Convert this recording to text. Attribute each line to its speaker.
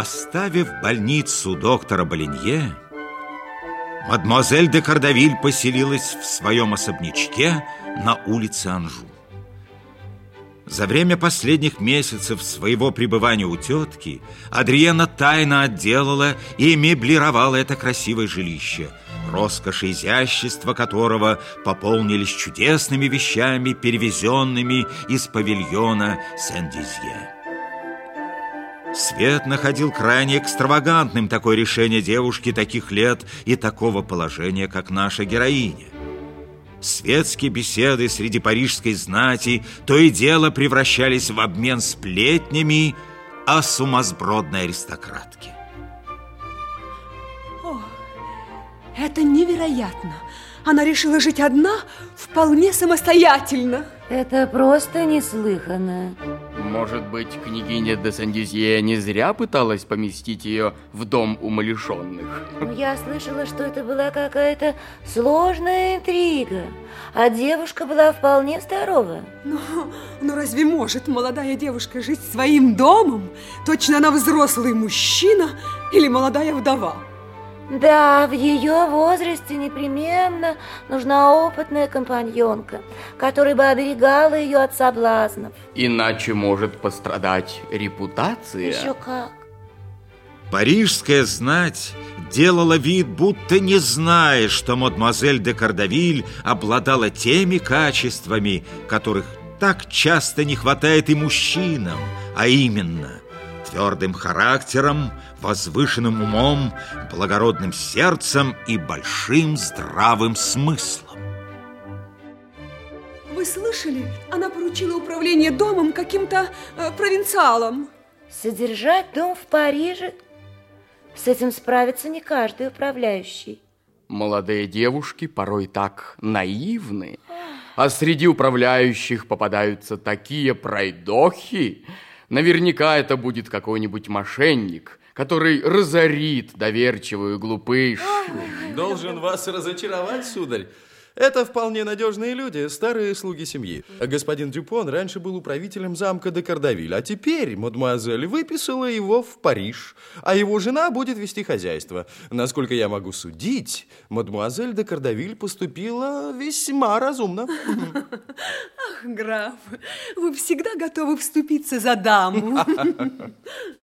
Speaker 1: Оставив больницу доктора Болинье, мадемуазель де Кардавиль поселилась в своем особнячке на улице Анжу. За время последних месяцев своего пребывания у тетки Адриена тайно отделала и меблировала это красивое жилище, роскошь и изящество которого пополнились чудесными вещами, перевезенными из павильона Сен-Дизье. Свет находил крайне экстравагантным такое решение девушки таких лет и такого положения, как наша героиня. Светские беседы среди парижской знати то и дело превращались в обмен сплетнями о сумасбродной аристократке.
Speaker 2: О, это невероятно! Она решила жить одна вполне самостоятельно.
Speaker 3: Это просто неслыханно.
Speaker 4: Может быть, княгиня де Сандизье не зря пыталась поместить ее в дом умалишенных?
Speaker 3: Ну, я слышала, что это была какая-то сложная интрига, а девушка была вполне здорова.
Speaker 2: Но, но разве может молодая девушка жить своим домом? Точно она взрослый мужчина или молодая вдова?
Speaker 3: Да, в ее возрасте непременно нужна опытная компаньонка, которая бы оберегала ее от соблазнов.
Speaker 4: Иначе может пострадать репутация.
Speaker 3: Еще как.
Speaker 1: Парижская знать делала вид, будто не зная, что мадемуазель де Кардавиль обладала теми качествами, которых так часто не хватает и мужчинам, а именно – твердым характером, возвышенным умом, благородным сердцем и большим здравым смыслом.
Speaker 2: Вы слышали? Она поручила управление домом каким-то э, провинциалам.
Speaker 3: Содержать дом в Париже? С этим справится не каждый управляющий.
Speaker 4: Молодые девушки порой так наивны, а среди управляющих попадаются такие пройдохи, Наверняка это будет какой-нибудь мошенник, который разорит доверчивую глупыш.
Speaker 5: Должен вас разочаровать, сударь. Это вполне надежные люди, старые слуги семьи. Господин Дюпон раньше был управителем замка де Кардавиль, а теперь мадемуазель выписала его в Париж, а его жена будет вести хозяйство. Насколько я могу судить, мадемуазель де Кардавиль поступила весьма разумно.
Speaker 2: Ах, граф, вы всегда готовы вступиться за даму.